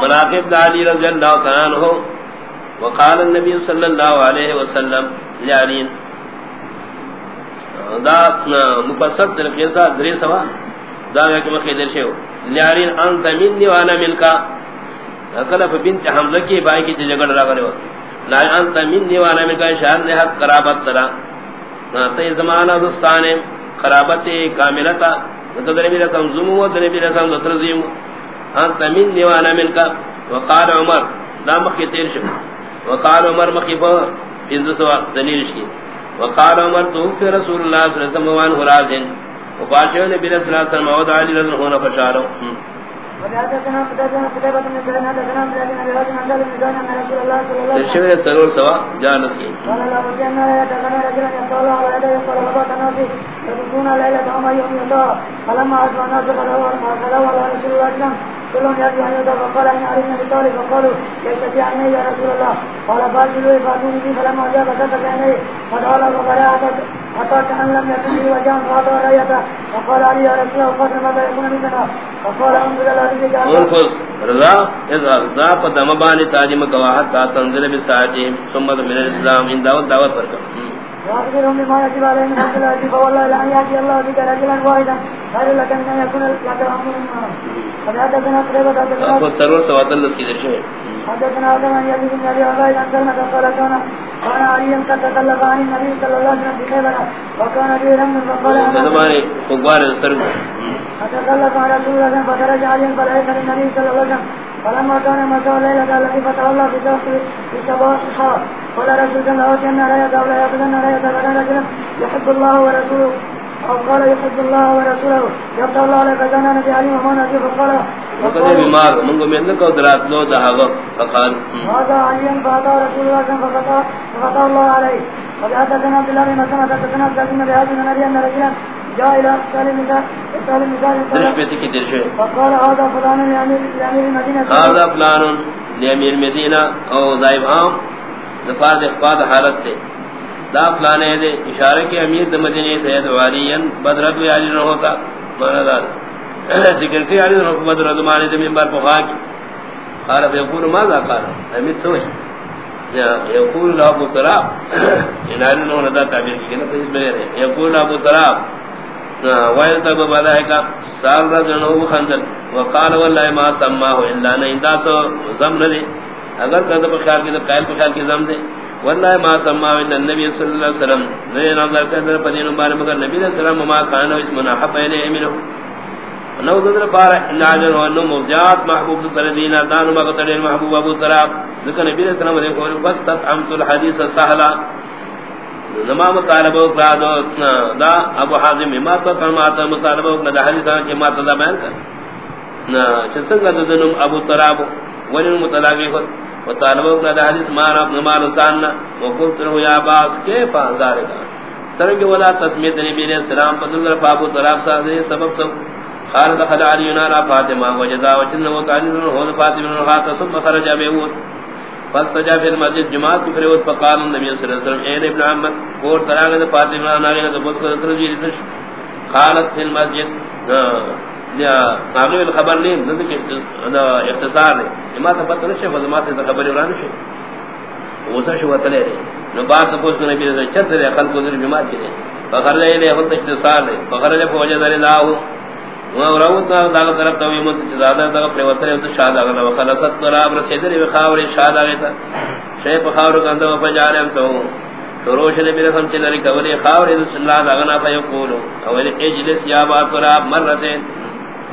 مناقب علی رضی اللہ تعالی عنہ وقال النبي صلى الله عليه وسلم لعلين دا مفصل طریقے سے درے سوا. دا کہ میں خیر شے لعلين انت وانا منك. کلف بنت حمزہ کی بائی کی جگڑ رہا کرے لا انت مني وانا منك شان نے حق قرابت ترا. تے زمانہ دوستان قرابت کاملتا تدری میرا سم زمو و تدری میرا سم ترزیم انت مني وانا منك وقال عمر، دا مخی تیر شو. وقال عمر مخيفا انذ سوا دلیل شي وقال عمر، تو کہ رسول اللہ صلی اللہ علیہ وسلم وان حرازن وقاشو نبی رسول اللہ صلی اللہ علیہ وسلم ود علی رضی اللہ فشارو تشویر ترور سوا جانس کی. قال ليلة وما يوم يطاع فلما أسوى الناس فلو على رسول الله أكرم كلهم يأتي أن يدى فقال أن أعلم بطالب فقالوا ليس في عيني يا رسول الله قال فاشلوا فاتوني بي فلما أجاب فتك عيني فدعا له فقال حتى كأن لم يكن لي وجان فأعطى رأيته فقال علي يا رسول الله فقال ماذا يكون مننا فقال أنزل الله بك أنفس رضا. إذا رضا فدم باني تاجم قواحد تنزل بساعتهم ثم من الإسلام. إن دعوت دعوت فرقم وأخبرهم بما يجب عليهم من حق الله فوالله لأن يأتي الله بك رجلا واحدا. خير لك من أن يكون لك أمر حدثنا قريبة حدثنا سرور سوات الله سكي درشوه حدثنا آدم أن يجب من أبي عبايد أن سلمة قال كان كان عليا قد تكلف عن النبي صلى الله عليه وسلم بخيبنا وكان به رمز فقال أنا فقوار السرق فتكلف عن رسول الله فخرج عليا فلعيك للنبي صلى الله عليه وسلم. فلما كان مساء الليلة التي فتح الله في صباح الحار قال رسول الله وكان لا يدعو لا يقضن لا يدعو رجلا يحب الله ورسوله. او قال يحب الله ورسوله. يبدأ الله لك زانا نبي عليم وما نبي فقال وقال بمار منگو میں نکو درات لو دہاغ فقال هذا عليم فأتى رسول الله فقطع فقطع الله عليه. وبعدتنا عبد الله بن مسلمة تتنا بلازم بهذه من نبي أن رجلا جاء إلى سالم سالم سالم فقال هذا فلان لأمير المدينة. هذا فلان لأمير المدينة أو ضائب عام. زفاد اخفاد حالت تے دا فلانے دے اشارہ کی امیر دا مدینی سید والین بدرد وی علی رہو تا مانا دا ذکر کی علی رہو بدرد مانے دے منبر پخوا کی قارب یقول، ماذا قال؟ امیر سوئی یقول ابو تراب ان یعنی علی رہو ندا تعبیر کی نا فیس بلے رہے یقول ابو تراب وائل تب بلائے کا سال رجنو خندل وقال واللہ ما سماہو اللہ نہیں دا سو زم ندے اگر کذب خیال کی تو قائل کو خیال کی زم دے۔ والله ما سمع من النبي صلى الله عليه وسلم۔ نے نظر کر پدین مبارک مگر نبی علیہ السلام ما کان اس منحب بین امنه نو ذر بار ان ناجر و نو موجات محبوب تردین دان مقتل محبوب ابو تراب ذکر نبی علیہ السلام نے قول فاستت امت الحديث سهلا نما مطالبہ کا دا ابو حازم ما تو ما مطالبہ کا حدیث کہ ما تدا بیان کر۔ نہ چسنگ دنم ابو تراب ولن متلاقی خود۔ وطالبو کا حدیث مارا ابن مال ساننا وقلت له یا باس کیف انظار کا سرنگ ولا تسمیت نبی علیہ السلام پدل رفا ابو طراب صاحب سبب سب خالد خل علی نارا فاطمہ وجدا وجن و تعالی ہو فاطمہ نے ہاتھ ثم خرج ابو فاستجا فی المسجد جماعت کی فروت فقال النبی صلی اللہ علیہ وسلم، اے ابن عمر کو تراغ فاطمہ نے نے بہت کو ترجی قالت فی المسجد ہاں۔ یا الخبر نہیں نہ کہ اختصار ہے اما تو پتہ نہیں ہے ما سے خبر وران ہے وہ سا شو وتلے نو بات کو سنے بھی چت ہے خلق کو ذری بیمار کے فخر لے لے ہو اختصار ہے فخر لے فوجد اللہ و روت دا طرف تو مت زیادہ دا پر وتلے تو شاد اگلا وخلصت تراب رسید لے خاور شاد اگتا شے خاور کندو فجارم تو شروش نے میرے سمجھ لری کوری خاور رسول اللہ دا غنا فیقول اول اجلس یا با تراب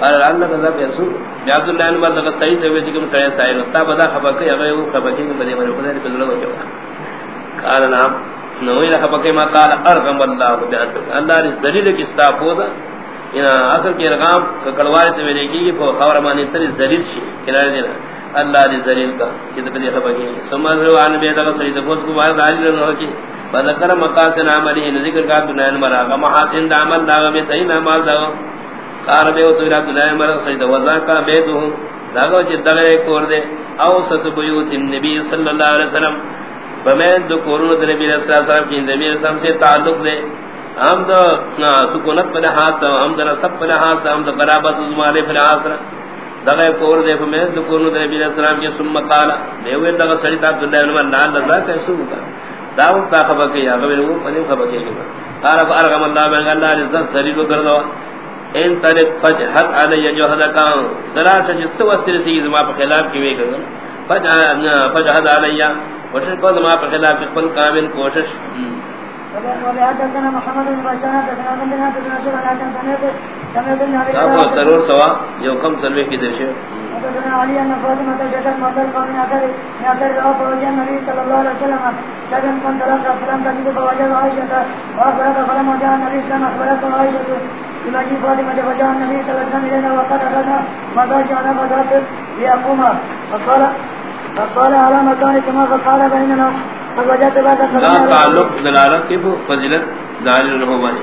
قال الله كذا يسوع. عبد الله بن عمر ذكر سعيد بن ذكر سعيد سعيد استا بدا خبر کہ اگر وہ خبر کہ بڑے بڑے خدا نے بدل ہو قال نعم. نو الى خبر ما قال ارغم الله بان الله نے دلیل کی استا پودا اصل کی رقام کڑوار سے ملے گی کہ خبر مانی تری ذلیل شی کنارے دینا اللہ دی ذلیل کا کہ تو خبر کی سمجھ لو ان بے تک سید کو کو بعد دال نہ ہو کی. بذکر مقاصد عملی ذکر کا دنیا مرا محاسن عمل، دا میں صحیح نہ مال دا کار بے تو دنیا مرا سید وذا کا بے تو داغو چ دغے کور دے۔ او ست بیوت النبی صلی اللہ علیہ وسلم۔ بمن دو کورن نبی صلی اللہ علیہ وسلم کی، نبی صلی اللہ علیہ وسلم سے تعلق دے۔ ہم دو سکونت پر حاصل ہم دو سب پر حاصل ہم دو قرابت زمانے پر حاصل دغه کور دے میں دو کور نو نبی علیہ السلام کے ثم قال، میں وہ دغه سڑی عبد الله بن عمر نال لذا کیسو کا داو تا خبر کی اگر وہ پنے خبر کی قال فارغم الله من الله عزت سری کو کر دو ان طرف فجحت علی جهد کا ثلاثه جس وسر سی ما پر خلاف کی وے کہ فجحت علی وشن کو ما پر خلاف کی کامل کوشش۔ ضرور سوا جو کم سلوے کی نبی صلی اللہ علیہ وسلم لگن کن طرف سلام کا جدو فوجی عائشہ اور فرق فلم جاء نبی صلی اللہ علیہ وسلم وسلم وقت ارنا مدر شانا فضات ليقوم فقال فقال على مكان كما فقال بيننا تعلق دلالت کی فضیلت نہ ہوانی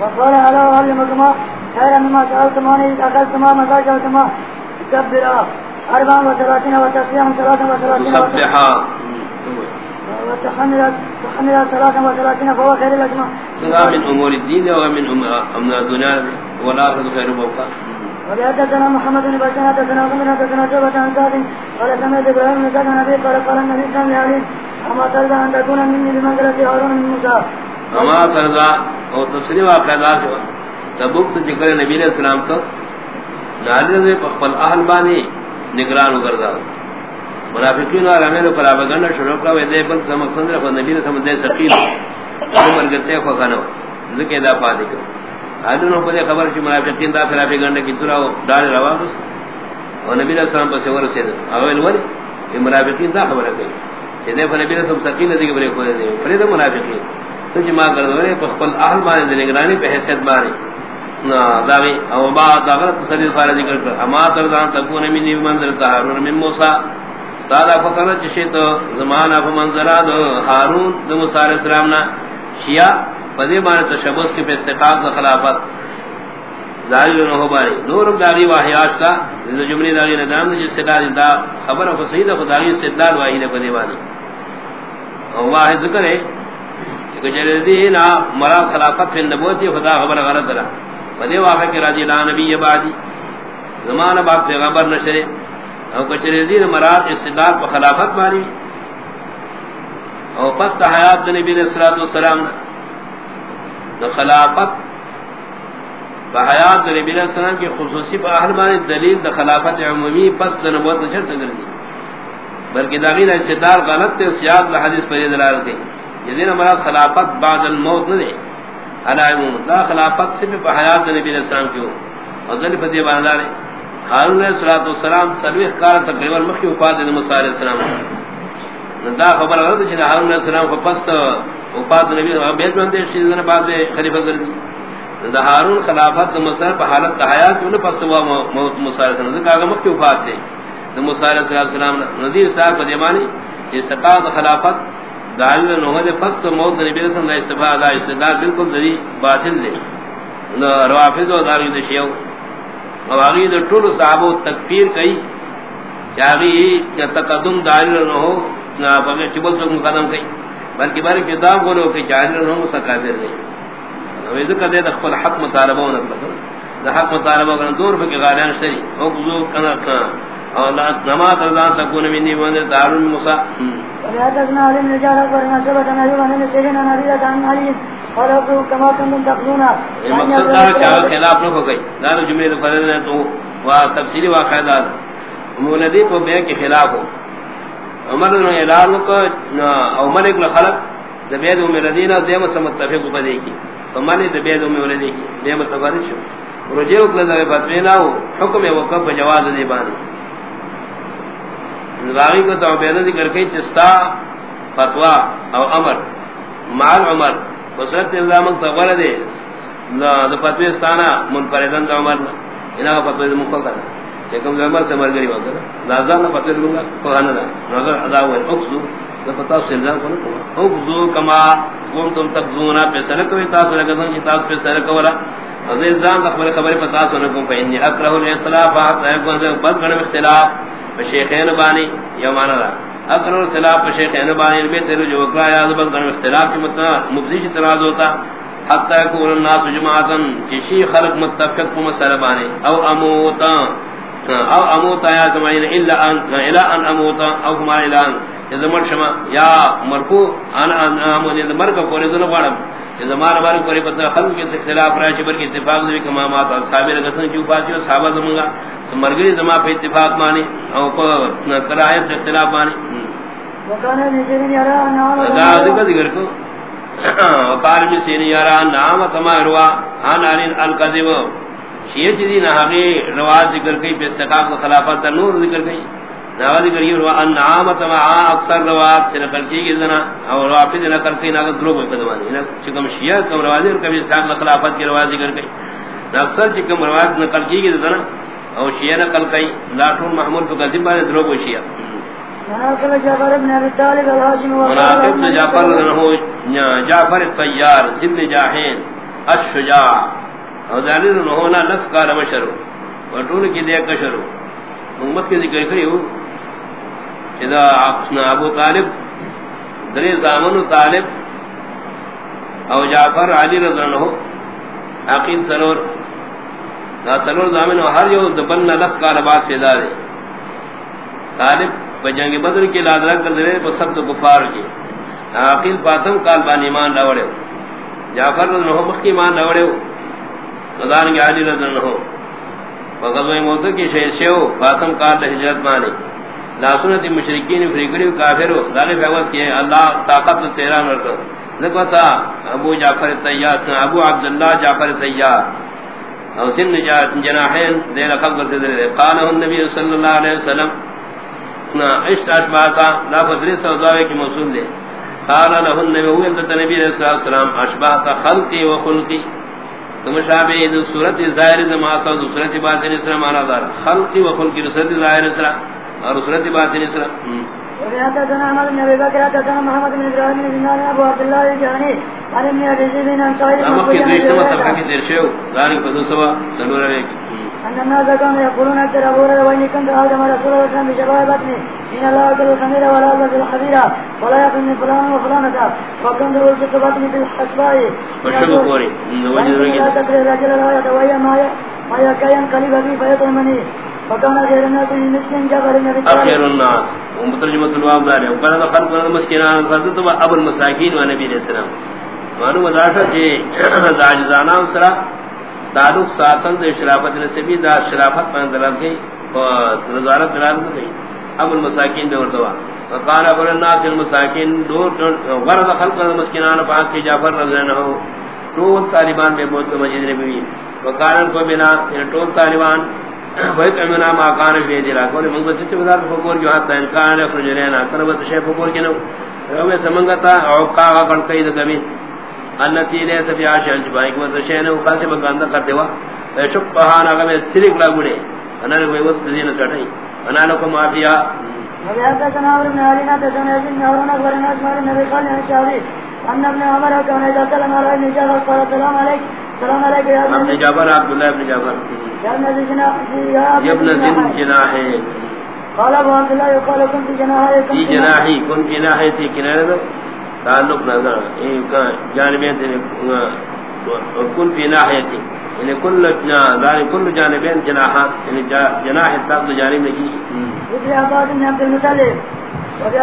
وقال على اهل مجمع خير مما سالتماني اكلتما مزاجتما كبرا اربع وثلاثين وتسليم ثلاثة وثلاثين سبحا وتحمل تحمل ثلاثة وثلاثين فهو خير لكما من امور الدين ومن الدنيا والاخر خير موقع. وبحدثنا محمد بن بشار حدثنا ابن حدثنا شعبة عن سعد قال سمعت ابراهيم بن سعد النبي قال قال النبي صلى الله عليه ترضى ان تكون مني بمنزلة هارون من موسى؟ اما ترضى او تفسير واقع ذا سوا تبوک تو ذکر نبی علیہ السلام تو. نالی نے پخپل اہل بانی نگران کردہ منافقین اور امیر پر آبگنڈ شروع کا ویدے بل سمقصند رکھو نبی نے سمجھے سقیل عمر گرتے خوکانو ذکر دا پادی کرو. آدھنوں کو دے خبر چی منافقین دا خلافی گنڈے کی ترہ ڈال روا بس اور نبی علیہ السلام پس ور سید اول ولی یہ منافقین دا خبر ہے کہ دے نبی علیہ السلام سکین دی بلے کو دے. فرید منافقین. تو جما جی کر دے پخپل اہل مان دے نگرانی پہ حیثیت بانی داوی او با داغت تصدیق فارا ذکر کر. اما ترزان تکون من منزل تہارون من موسیٰ. تادا فکرنا چشیت زمان اف منزلات حارون دو موسیٰ علیہ السلام نا شیعہ فدی بار تشبث کے استقاق خلافت. ظاہر نہ ہو باری نور داغی واحیات کا جملے داغی نظام جس سے دا خبر ہے فصیح خدای استدلال واحد فدی بانی اور واحد ذکر ہے کہ جلدی نا مراد خلافت فی النبوت خدا خبر غلط رہا فدی واقع کہ راضی لا نبی بعدی. زمانہ بعد پیغمبر نشرے اور کچھ دین مراد استدلال پر خلافت بانی اور پس حیات نبی علیہ الصلوۃ والسلام خلافت بحیات نبی علیہ السلام کی خصوصی پا اہل مانی دلیل دا خلافت عمومی پس دا نبوت نشر تگر دی بلکہ داغین استدار غلط تے سیاد دا حدیث پر دلالت دی. یدین مراد خلافت بعد الموت ندے علی عموم. دا خلافت سے پا حیات نبی علیہ السلام کیوں اور ذلی فتح باندارے حارون علیہ السلام سلویخ کار تقریباً مخی وفاد دی موسیٰ علیہ السلام. دا خبر غلط ہے ہارون علیہ السلام کو پس وفات نبی بیت بندے شیزن بعد خلیفہ کردی دا ہارون خلافت مصر پر حالت حیات میں پس ہوا موت موسی علیہ السلام. کا مکہ وفات دے تو موسی علیہ السلام نذیر صاحب کو دیمانی یہ سقاط خلافت دال نے نو دے پس موت نبی رسول اللہ استفاء دا استدلال، بالکل ذری باطل دے روافض و دار دے شیو اور اگے دے ٹول صحابہ تکفیر کئی چاہی کہ تقدم دار نہ ہو نہ بغیر چبل تو قدم کئی بلکہ بار کتاب بولو کہ جاہل نہ ہو سکا دے نہیں وہ ذکر دے خپل حق مطالبہ نہ کرو دا حق مطالبہ کرن دور بہ غالیان شری او بزو کنا کنا. او لا نماز رضان تکون منی من دار موسی. فریادنا علی نجارہ ورنا سبت نبی ون سیدنا نبی دان علی اور ابو کما تم تقولون یہ مقصد دا کہ خلاف نہ ہو گئی دا جملے تو فرض ہے تو وا تفصیلی واقعہ مولدی کو بے کے خلاف ہو۔ عمر نے اعلان کو عمر ایک خلق زبید ام الذین ذم متفق کو دے کی۔ تو مانے زبید ام الذین کی دے متفق شو۔ رجو کو دے فتوینا ہو حکم وقف جواز دی بانی نظامی کو تو بیان ذکر کے چستا فتوا او امر، مال عمر حضرت اللہ من دے لا دا فتویستانا منفردن دا عمر انہا انا فتویز مخل کرنا لیکن دا عمر سے مرگری وقت لازان فتویز لنگا قرآن دا نظر ادا ہوئے اکسو دا فتاو سلزان کو نکو اکسو کما قوم تم تکزونا پہ سرکوی تاسو لگزن چی تاسو پہ سرکولا حضر زان تخبر خبر پتاسو نکو پہ انی اکرہ الاختلاف آت ایکوان سے بد گرم اختلاف شیخین بانی یا مانا دا اکرہ الاختلاف پہ شیخین بانی نبی تیرو جو اکرہ یا بد گرم اختلاف کی متنا مبزیش تراز ہوتا حتی یکون الناس جماعتا کشی خلق متفق کو مسئلہ بانے او اموتا او اموتا یا زمائن الا ان الا ان اموتا او ہما الا ان اذا مر شما یا مرکو انا اموت اذا مرک پوری ذنو بارم اذا مار بار پوری پتر خلق کے اختلاف چبر کی اتفاق دوی کما مات اصحاب رگتن جو پاسی و صحابہ زمانگا مرگری زمان پہ اتفاق مانی او کو کرائیت اختلاف مانی وکانا نیچے یارا نام ذکر کو وقال ابن سین یرا نام کما روا۔ شیعہ دی نہ ہمیں رواج ذکر کی بے استقام کو خلافت نور ذکر کی نواز ذکر یہ روا ان نام تما اکثر روات سے نقل کی گئی ذنا اور واپس نقل کی نہ درو کو قدمانی نہ چکم شیعہ کم رواج اور کبھی استقام کو خلافت کی رواج ذکر کی اکثر چکم روایت نقل کی گئی ذنا اور شیعہ نقل کی لاٹون محمود کو قدیم بارے درو کو شیعہ۔ مناقب جعفر ابن ابی طالب الهاشم مناقب جعفر رنہو جعفر الطیار زبن جاہین الشجاع۔ اور ذالر رنہونا نس کار مشرو وطول کی دے کشرو۔ امت کے ذکر کری ہو اذا ابو طالب، دری زامن طالب او جعفر علی رضا رنہو عقیم سرور دا سرور زامن ہر یو دبن نس کار بات سے دارے طالب جنگ بدر کی لادرا کر دے وہ سب تو کفار کی۔ عقیل فاطم کال بان ایمان لاوڑے جعفر رضی اللہ عنہ کی ایمان لاوڑے خدان کے علی رضی اللہ عنہ۔ وغزوہ موت کی شہید شیو فاطم کال ہجرت مانی لا سنت مشرکین فریقری کافر ظالم فیوز کی اللہ طاقت تیرا نرکر ذکر تھا ابو جعفر تیار ابو عبداللہ جعفر تیار او سن جناحین دے لقب کرتے دے قالہ النبی صلی اللہ علیہ وسلم عشت اشباتا لا فدری سوزاوے کی موصول دے قال له النبي، هو انت نبی علیہ الصلوۃ والسلام اشباتا خلقی و خلقی. تم شابہ صورت ظاہر زما سو صورت باطن اس معنی دار. خلقی و خلقی صورت ظاہر اس اور صورت باطن اس وفي سنة عمر بن أبي بكر حدثنا محمد بن إبراهيم بن زنان أبو عبد الله الجهني عن ابن أبي زيد بن أنصاري أما في ذلك ما سبقا في ترشيو ذلك فدو سوا سنور عليك أن الناس كانوا يقولون أكثر أبو هريرة وإن كنت آدم رسول الله صلى بشباب بطني. إن الله أكل الخميرة ولا أكل الخبيرة ولا يقل من فلان وفلانة وكنت أرسل بطني بالحسباء وشبه قوري تكره الرجل لا يتويا ما يكاين قليبا فيه فيطعمني. وكان غير الناس ومترجمة الواب داري وقال خلق من المسكين فضلت أبو المساكين ونبي عليه السلام معلوم ذاتا جی، جي داجزانا سرا تعلق ساتن دے شرافت نسبی دا شرافت پر دلال گئی اور نظارت دلال گئی۔ ابو المساکین دے ورتوا وقال ابو الناس المساکین دور غرض خلق المسکینان پاک کی جعفر رضی اللہ عنہ طالبان میں موت مسجد نبوی۔ وقال کو بنا یہ ٹول طالبان وہی کمنا ما کان فی دیرا کوئی منگو چچ بازار فکور جو ہاتھ انکان اخرج لینا کربت شے فکور کینو روے سمنگتا او کا کن کئی دمی انتی لے سفی عاشان چبائی کو شے نے خاصے بگاندہ کر دیوا شک بہانا کہ میں سرک لاگڑے انا نے کوئی وسط دین چڑھائی انا نے کو معافیا نبی حضرت سناور میں علینا تے سنے جن نورنا ورنا اسمار نبی قال ان شاء ان ابن عمر اذا سلم على ابن جابر قال السلام عليك السلام عليك يا ابن جابر عبد الله بن جابر. ابن ذن جناح قال ابو عبد الله يقال كنت جناحي في جناحي كن جناحي في كنانه تعلق نظر جانبین فی ناحیتی یعنی کل ذاری کل جانبین جناحات یعنی جناح جانب نکی ذکر عباس بن عبد المطلب۔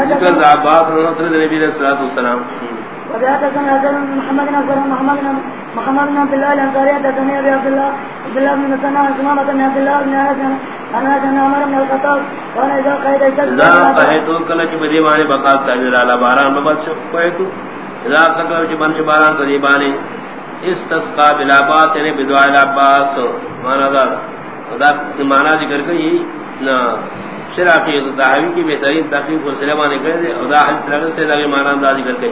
ذکر عباس رضی اللہ علیہ السلام وبيعتكم أزل محمد نصر محمد محمد بن عبد الله الأنصاري حدثني أبي عبد الله عبد الله بن مسنى عن سمامة بن عبد الله بن أنس عن أنس بن عمر بن الخطاب قال إذا قيد الشمس إذا قيد كل شيء بدي ماني بقال ساجد على باران ببات قيد إذا قيد شيء بنش باران بدي ماني استسقى بالعباس يعني بدعاء العباس مانا ذا وذا مانا ذکر کئی شرافی دعوی کی بہترین تحقیق کو سلمان کرے دے، اور دا حدیث رغل سے دا مانا ذکر کئی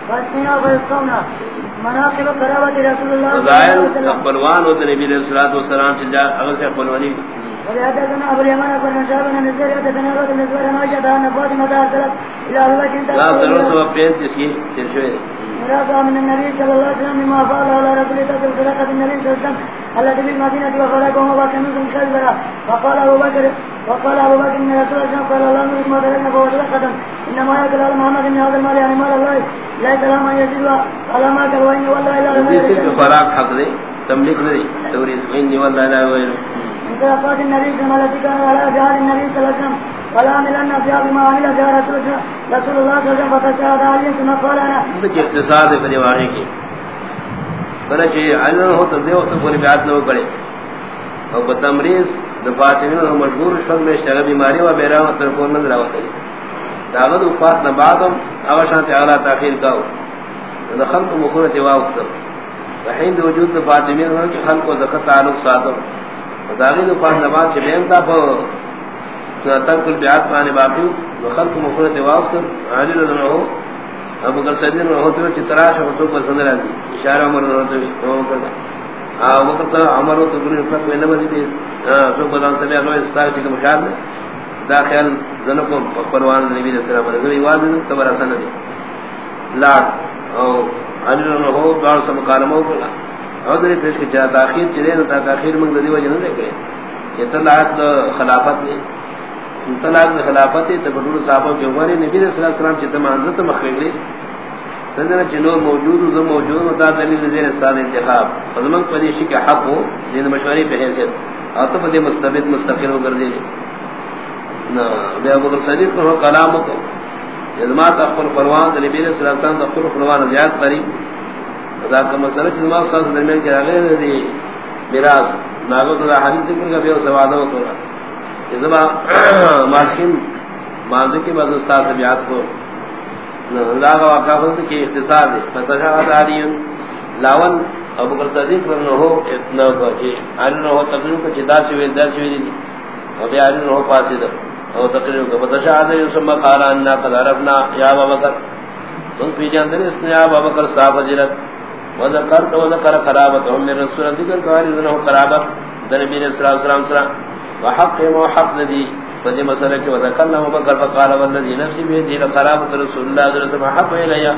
مناقب قرابت رسول الله ظاہر اقبلوان ہوتے نبی علیہ الصلوۃ والسلام سے جا اگر سے اقبلوانی۔ ولهذا ابو اليمان بن نشاب بن نزل حدثنا رجل من زوار ما جاء ان فاطمه ذات الى ابو بكر لا ضرور سبب پین جس کی ترشوے مراد من النبي صلى الله عليه وسلم ما قال على رسول الله صلى الله عليه وسلم النبي صلى الله عليه وسلم الذي في المدينه وخرجهم وكان من خلبرا فقال ابو بكر وقال ابو بكر ان رسول الله قال الله نريد ما درنا فوجد قدم انما يقول على محمد ان هذا المال يعني مال الله. لا سلام على ما قال وان والله الا الله فراق حق دے تملک نہیں توریس وین والله لا غیر صفات النبي صلى الله عليه وسلم ولا جهاد النبي صلى الله عليه وسلم. ولا عملنا فيها بما عمل فيها رسول رسول الله صلى الله عليه وسلم فتشهد عليه ثم قال انا. کہ اقتصاد ہے پریوارے کی. بنا کہ علم ہو تو دیو تو پوری بات نہ کرے اور بتمریز دفاتین مشہور شغل میں شغل بیماری و بیرا تر کو نہ دراوت ہے داغد وفات نہ بعدم اوشان تعالی تاخیر کا دخل کو مخرج واقت وحین وجود فاطمین کہ خلق و زکات تعلق ساتھ داغی دو پاس نماز چی بیم تا پا سنتن کل بیعات پانے باقی وخلق مخورت واقصر علی رضا ہو ابو کل سیدین رہو تو چی تراش و تو پر سندر اشارہ عمر رہو تو وہ کرتا آو وقت عمر تو کنی رفت میں نمازی بھی تو پر دان سبی اگلو استاق چی کم شاد دا خیال زنکو پروان نبی رسول اللہ علیہ وسلم واضح تبر حسن نبی لاٹ او علی رضا ہو دوار سب کالمو کرلا عذر پیش کے چاہ تاخیر چلے نہ تاخیر منگ دی وجہ نہ کرے یہ طلاق خلافت نے طلاق خلافت ہے تبدل صاحب کے عمر نبی صلی اللہ علیہ وسلم چ تمانت مخری سنجنا چنو موجود و موجود متا دلیل زیر سال انتخاب. فضمن پدیش کے حق ہو دین مشوری پہ حیثیت. اور تو پدی مستبد، مستقل ہو کر دے نہ ابو صدیق کو کلام کو۔ جزمات اخبر پروان نبی صلی اللہ علیہ وسلم اخبر پروان زیاد قریب دا کا مسئلہ کہ ما ساز درمیان کے اگے دی، میراث۔ ناگو دا حدیث ذکر کا بیو سوال ہو تو اذا ماشین ماضی کے بعد استاد بیات کو۔ دا کا واقعہ ہو کہ اختصار ہے فتح دارین لاون ابو بکر صدیق نہ ہو اتنا کو کہ ان ہو تقریر کو جدا سے وی در سے دی اور بیان نہ ہو پاسے دا اور تقریر کو فتح دارین ثم قال ان قد عرفنا. یا ابو بکر. تم پی جان دے اس نے ابو بکر صاحب حضرت وذكر وذكر قرابتهم من رسول. ذكر قال انه قرابه النبي صلى الله عليه وسلم وحق ما حق ذي فدي مسألة کہ وذكر له بكر فقال والذي نفسي بيده لقرابة رسول الله صلى الله عليه وسلم حق إليه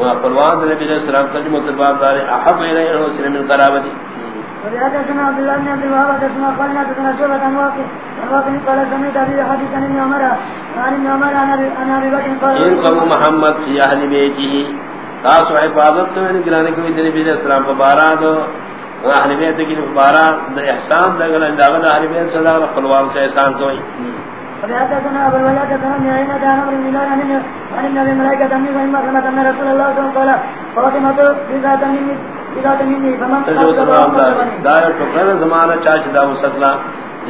وقلوان النبي صلى الله عليه وسلم ترجمة الباب دار أحب إليه أنه من قرابتي وبحدثنا عبد الله بن عبد الوهاب حدثنا قال حدثنا شعبة عن واقع عن واقع قال سمعت أبي حديث عن ابن عمر عن ابن عمر عن أبي بكر قال إن قبو محمد في أهل بيته تاسو حفاظت تو نے گرانے کو نبی علیہ السلام کو بارا دو اہل بیت کی بارا دے احسان دے گلا داغ اہل بیت صلی اللہ علیہ وسلم سے احسان تو ہی فبعثنا ابو الولاد كان يعين دان امر من الله ان ان النبي ملائكه تمني وما كما كان رسول الله صلى الله عليه وسلم قال فاطمه اذا تمني فمن قال دار تو زمانہ چاچ دا مسکلا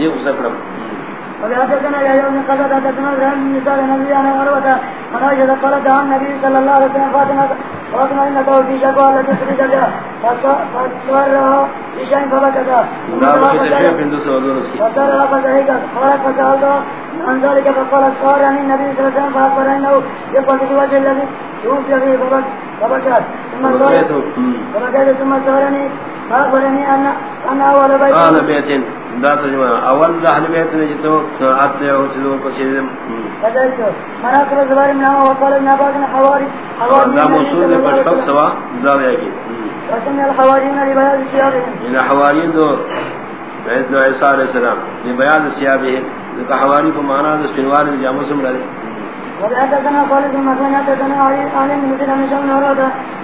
یہ مسکلا وبحدثنا يا يوم قد حدثنا رحم مثال النبي عن عروة عن عائشة قالت عن النبي صلى الله عليه وسلم فاطمة فاطمة إنك في شكوى التي تريد بها فصارها في شيء فبكت فصارها فزهقت قالت فسألتها عن ذلك فقالت صار عن النبي صلى الله عليه وسلم فأخبر أنه يقول في وجه الذي توفي فيه فبكت ثم فبكت ثم سألني فأخبرني أن أن أول بيت قال بيت دا ترجمہ اول اہل بیت نے جتو ساعت دے او چلو کو سید فدایت مناقب زبار میں ہوا قال ابن عباس نے حواری حواری دا موصول نے پر سب سوا دا ہے کہ وسمي الحواريين لبيان ثيابهم ان حواريين دو بیت نو عیسی علیہ السلام. یہ بیان ثيابهم کہ حواری کو معنی ہے سنوار جامو سے مراد وحدثنا خالد بن مخلد حدثنا علي عن شمس نورادا عن ابي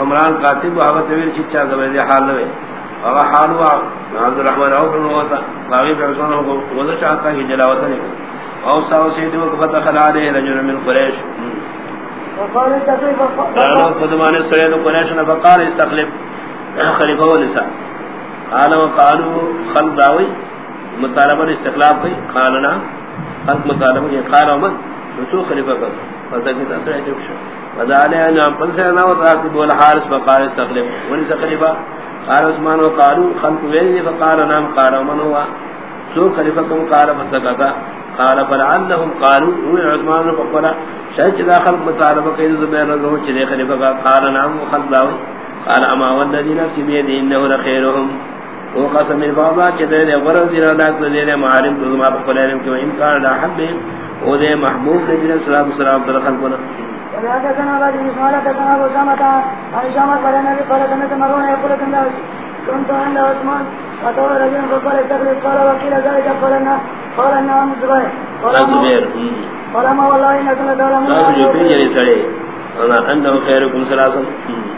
عمران کاتب و حوت ویر چچا زبر حال نوے اور حال ہوا عبد الرحمن او کو ہوتا باقی پرسون کو وہ چاہتا کہ جلاوت نہیں او سا وسیت وہ فتح علیہ رجل من قریش وقال قالوا قدمان سيد قريش فقال استخلف خليفه ونساء قال وقالوا خلق داوي مطالبہ استخلاف کی قالنا خلق مطالبہ یہ قال من رسول خلیفہ کا فسكت اسرع جوش وذال ان من سنا وتاسب والحارس فقال استخلف ونساء خليفہ قال عثمان وقالوا خلق وين فقال نام قال من هو سو خلیفہ کو قال فسكت قال فلعلهم قالوا هو عثمان فقال شاید چدا خلق مطالبہ کئی زبیر رضو چلے خلیفہ کا. قال نام خلق داوی قال اما والذی نفسی بید انہو لخیرهم وہ قسم الفاظا چدے دے غرض دینا لاک دے دے معارم تو زمان پر قلعلم کہ انکار لا حبهم وہ دے محبوب دے جنہ صلاة والسلام در خلقنا وذلك بعد اسماعيل كان ابو سامة عن شامة قال النبي قال كنت مرون يقول كنت كنت عند عثمان وطول رجل فقال استغلق قال وكيل ذلك قال قال نعم زبير قال زبير والله انك لتعلمون انه خيركم ثلاثا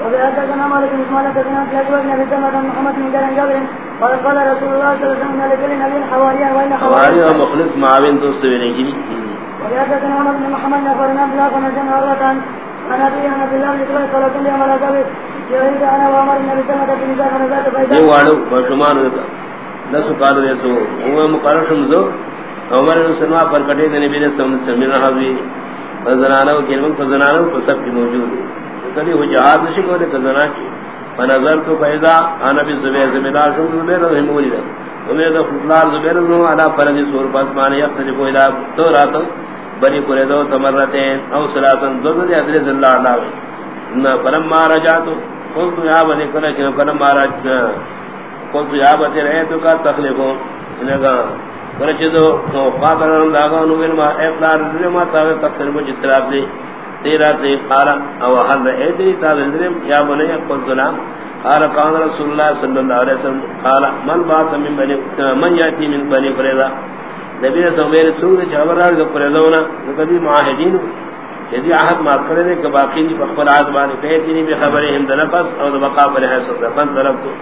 وبهذا مالك بن اسماعيل كان في اجواب نبي سلمة محمد بن جابر قال قال رسول الله صلى الله عليه وسلم لكل نبي حواريا وان حواري ومخلص معاون دوست بنے عمر بن محمد نفرنا بلا عن عن الله بن قال كل يوم على وعمر سلمة نزاع بشمان شمزو عمر بن سلمہ پر کٹے سمجھ رہا بھی فزنانو فزنانو سب کی موجود ہے کبھی جہاد نشی کو کی فنظر تو بھی زبیر زمیدار زبیر زبیر سور تو بنی کرے دو تمرتين او ثلاثن دو دے حضرت اللہ علیہ نہ فلما رجعت قلت يا بني كنا فلما رجعت قلت يا بني رہے تو کا تخلیفو انہا ورچدو تو فاطرن داغا نو ما اقرار ما تا تفسیر کو جتراب دی، تیرا تی قال او حل ایدی تا ذرم یا بنی قلت سلام قال قال رسول الله صلی اللہ علیہ وسلم قال من بات من بني من یاتی من بني فریضہ نبی نے سمیر سور جابرار کو فریضونا کبھی معاہدین یدی عہد ما کرے کہ باقی نہیں بخبر عہد بانے کہتی بھی خبر ہم دنفس اور بقا پر ہے سب فن طرف تو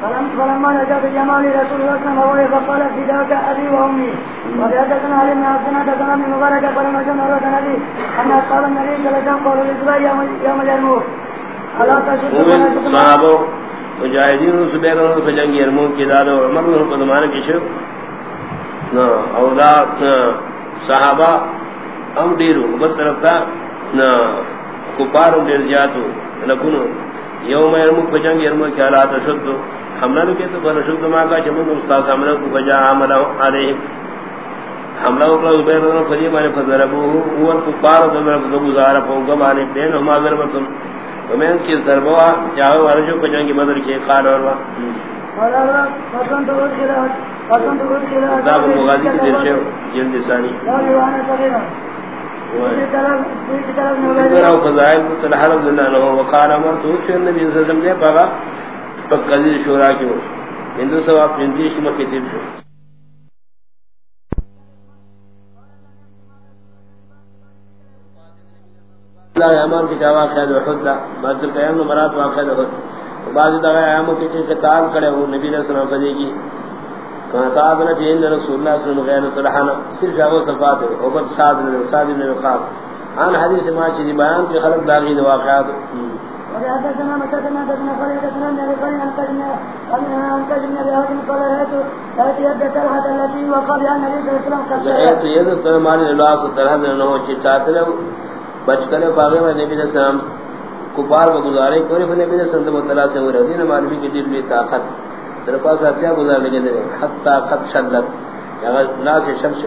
فلما نجا بجمال رسول الله صلى الله عليه وسلم فقال فداك ابي وامي وبهذا علي بن عبد الله كان من مبارك النبي ان قال النبي صلى الله عليه وسلم يوم اليرموك الا تشد صحابو مجاہدین زبیر و جنگ یرموک کی داد و عمر نے شو نا اولاد صحابہ، ہم دیرو بس طرف تا نا کفار دیر زیادو لکنو یوم یرموک جنگ یرموک کی حالات شدو حملہ لکے تو فر شدو ما کا چمون استاد حملہ کو بجا عملہ علیہ حملہ کو زبیر و فری مارے فضربو هو الكفار ضرب گزارا پوگا مارے بین ہما ضربتن ومن کی ضربوا جاو ورجو کو جنگ بدر کے قال اور داب مغازی کی درشے جلد ثانی وراو فضائل طلح رضی اللہ عنہ وقال امر تو کہ النبي صلی اللہ علیہ وسلم نے پاگا قضی شورا کیوں ہندو ثواب ہندی شمہ کی تیر شو اللہ امام کی جواب خیر وحد بعض قیام مراد واقع ہے بعض دغه ایامو کې چې قتال کړي وو نبی رسول الله صلی الله کہا تھا کہ نبی رسول اللہ صلی اللہ علیہ وسلم صرف جاو صفات او بس سعد بن سعد بن وقاص ان حدیث ما کی بیان کے خلق داغی واقعات وحدثنا مسدنا بن خالد بن ابي بكر عن قدنا عن قدنا بهذه القرارات التي يد تلحد التي وقال يا نبي صلى الله عليه وسلم یہ تو ہمارے اللہ سے طرح نہ ہو کہ چاہتے ہیں میں نبی علیہ السلام کفار کو گزارے کوئی نبی علیہ السلام تعالی سے وہ رضی معلومی کی دل میں طاقت تیرے پاس اچھا گزار لگے دے حتا قد اگر لا سے شمس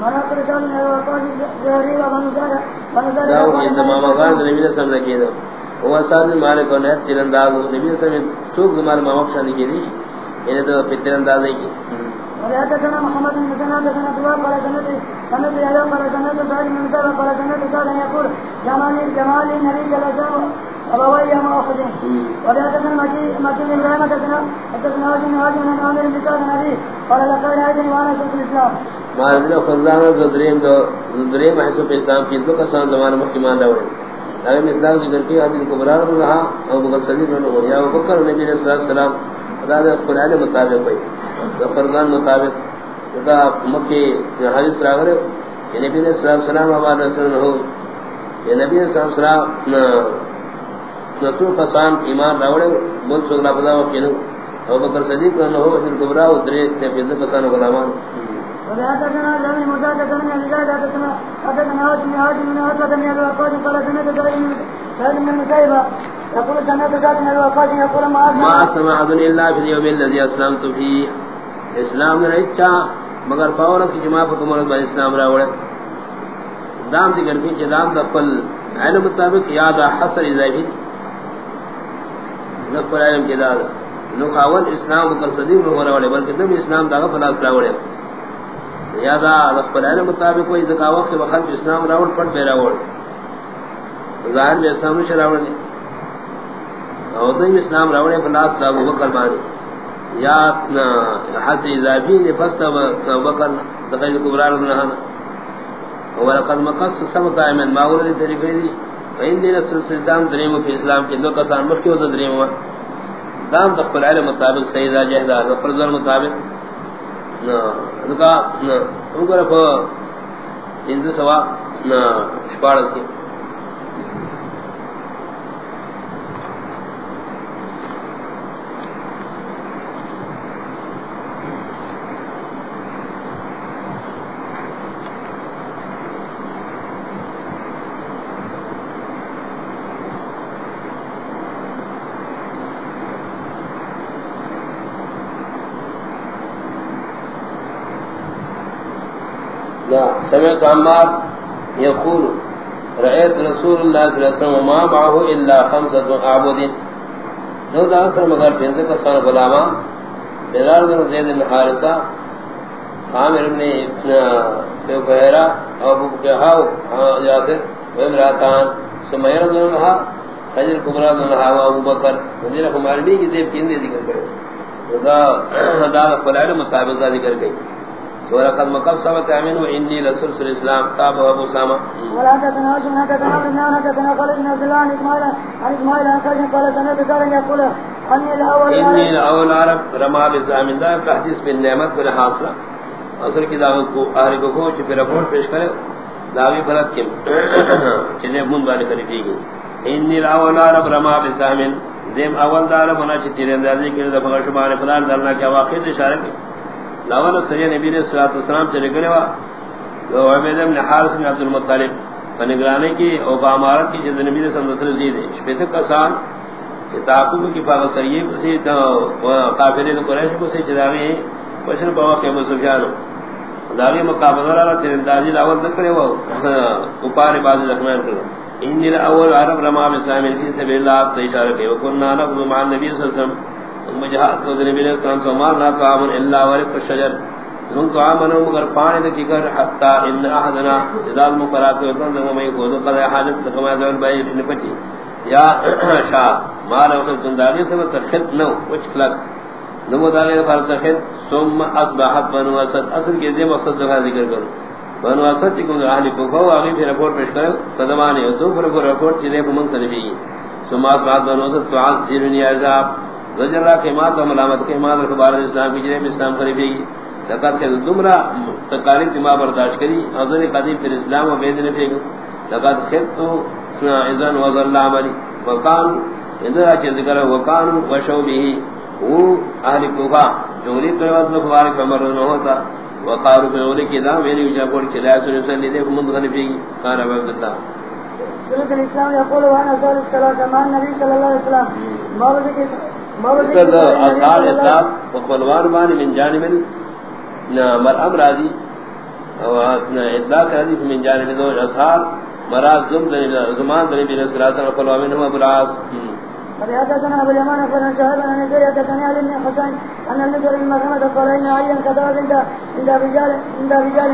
منا کر جان ہے وقال جاری و منظر منظر یہ تمام غار نبی علیہ السلام نے کیا وہ سال مالک نے تیرنداز نبی علیہ السلام تو گمار مامک شان کی دی انہیں تو تیرنداز نہیں کی وحدثنا محمد بن مسلم حدثنا دواب قال سنت سنت يا قال سنت سعيد بن مسلم قال سنت سعد يقول جمال جمال النبي صلى الله عليه وسلم أبوي مكي حدثنا هاشم هاشم عامر بن كعب قال لقد رأيتني وأنا الإسلام دو اسلام کی دو کسان زمان اگر کی رہا بغل یا بکر نبی علیہ خدا دے مطابق ہوئی مطابق خدا مکی حدیث راوڑے کہ نبی علیہ رسول ہو علیہ والسلام نتو کسان ایمان راوڑے بول سگلا بدا وکینو ابو بکر صدیق نے ہو اس کبرا ادرے تے بند کسان غلامان. لم من قال يقول يقول ما ما سمع ابن الا في اليوم الذي اسلمت فيه. اسلام نے اچھا مگر پاور کی جماع کو تمہارا با اسلام راوڑے. دام دی گرمی کے دام دفل علم مطابق یاد اضافی نفر علم کے داد نو اول اسلام کر صدیق نو راوڑے بلکہ تم اسلام دا فلاس راوڑے۔ یادا دفل علم مطابق کوئی ذکا وقت وقت اسلام راوڑ پڑ پہ راوڑ۔ ظاہر میں اسلام نش راوڑ نے اور دیم اسلام راوڑے، فلاس دا ابو بکر بانی۔ یا حسی اضافی نے فستا ابو بکر دقیل کبرار دنہانا ولقد مقص سمتا من ماغول دی طریقے دی۔ فین دین السلطان دریم فی اسلام کے دو کسان مخی ہوتا دریم ہوا. دام تقبل علم مطابق سیدہ جہدہ ظفر ذر مطابق. نا ذکا ان کو رفا انزو سوا، نا شپارس کی سمعت عمار يقول رأيت رسول الله صلى الله عليه وسلم وما معه إلا خمسة عبود نو دا اثر مگر پینزے کا سان غلاما بلال بن زید بن حارثہ، عامر بن ابن بحیرہ ابو بکہاو یاسر وامراتان سمیر بن لہا حجر کبرا بن لہا ابو بکر نظیر خماربی کی دیب کیندے ذکر کرے. دا دا قلائل مطابق ذکر گئی ولقد مقب سبت امين واني رسول الاسلام تاب ابو سامه ولا تتناوش ما تتناوش ما تتناوش ان عبد الله اسماعيل عن قال قال سنه دار يقول اني الاول اني الاول عرب رما بزامن دا تحديث بالنعمت بن حاصله اصل کی دعوت کو اہل کو کو چھ رپورٹ پیش کرے. دعوی فرض کے چنے من والے کری تھی اني الاول عرب رما بزامن زم اول دار بنا چھ تیرے اندازے کے دفعہ شمار فلان دلنا کیا واقع اشارہ کی. لاول سری نبی علیہ الصلوۃ والسلام چلے گئے وا، تو عبید بن حارث بن عبد المطلب نگرانی کی او امارت کی جد نبی نے سمجھ دی دے شپیت کسان کتابوں کی پاک سریے سے تو قافلے قریش کو سے جداوی وشن بوا کے مسجان داوی مقابلہ را تیر اندازی لاول تک کرے وہ اوپر باز رحمان کرو ان الاول عرب رما بسام فی سبیل اللہ تو اشارہ کہ وکنا نقض مع النبي صلی اللہ علیہ وسلم مجھات کو نبی علیہ السلام تو مار نہ قام الا ورق الشجر ان کو امنو مگر پانی دے کر حتا ان احدنا اذا المقرات وكان ذو میں کو قد حاجت کما زمن بھائی نے پٹی یا شاہ مال وقت زندگی سے سخت نو کچھ لگ نمو دالے پر سخت ثم اصبحت بنو اسد۔ اصل کے ذمہ مقصد کا ذکر کرو۔ بنو اسد کو اہل کو کو اگے پھر رپورٹ پیش کرو۔ قدمانے دو پر رپورٹ چلے کو منتبی ثم اصبحت بنو اسد تعذرنی عذاب زجر را کے مات و ملامت کے مات بارد اسلام کی جنب اسلام قریبی گی لقد کے دمرا تقارب کی ماں برداشت کری افضل قدیم پر اسلام و بیدن پھیگو لقد خبتو اذن وضل اللہ عملی۔ وقان اندرا کے ذکر وقان وشو بھی۔ وہ اہل کوفا جولی قیوات مفبارک عمر رضا ہوتا۔ وقارو پہ اولی کی دام میری وجہ کے لائے سنی سن لیدے کمند خلفی گی کانا عبداللہ۔ سنت الاسلام يقول وانا صار الصلاه مع النبي صلى الله عليه وسلم۔ ما بذكر اصحاب اطلاق وقلوان بانی من جانب مرعب راضی اطلاق راضی من جانب زوج اصحاب. مراز زمان دنی بین سلاسل وقلوان منهم ابو العاص. قد حدثنا ابو اليمان اخبرنا شهاب عن نزير حدثني علي بن حسين ان النزل بن مكرمه قال ان عليا كذب عند عند رجال عند رجال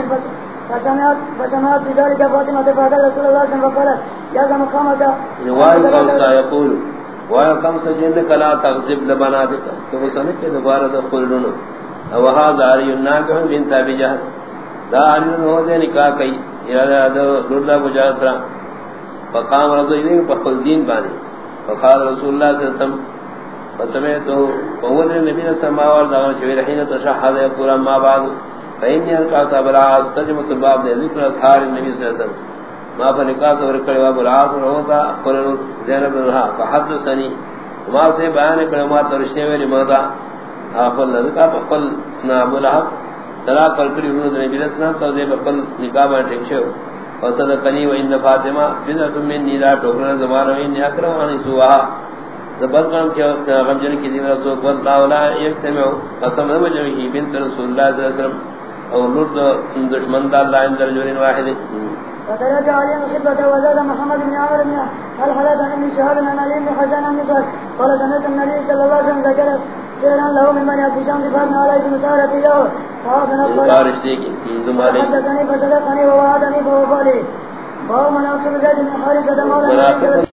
فسمعت فسمعت بذلك فاطمة فقال رسول الله صلى الله عليه وسلم يا ذا مقامك روایت خمسہ یقول وای خمسہ جن کلا تغذب لبناتک تو وہ سمجھ کے دوبارہ تو خلدن وہا داری الناکہ بنت ابی جہل دا ان ہو دے نکاح کئی۔ ارادہ دو لڑدا بجاسرا فقام رضی اللہ فقل دین بانی فقال رسول اللہ صلی اللہ علیہ وسلم۔ فسمعتو قوت نبی صلی اللہ علیہ وسلم اور دعوان شویر حین تشحض یقول ما بعد فإني ألقى أبو العاص ترجمة الباب ذكر أصحاب النبي صلى الله عليه وسلم۔ ما فنقاس ورقل أبو العاص وهوتا قل زينب بنها فحدثني. وما سے بیان کلمات ورشنے میں لمادا آفل نذکا فقل نابو لحب تلا قل کری ونود نبی رسنا تو دے بقل نکابا ٹکشو وصدقنی و ان فاطمہ بزت من نیلا ٹوکرنا زمان و ان اکرم عنی سوہا زبط قام کیا غمجن کی دین رسول اللہ لا یکتمعو. قسم نمجمہی بنت رسول اللہ صلی اللہ علیہ وسلم. اور لرد دشمن دا اللہ اندر جورین واحد. فترجع عليهم خطبة وزاد محمد بن عمر بن الحلال عن ابن شهاب عن علي بن حسان عن نصر قال سمعت النبي صلى الله عليه وسلم ذكر سيرا له من بني ابي شمس فابن عليه مسارة له حدثني فصدقني ووعدني فوفى لي وهو مناصب زيد بن حارثة مولى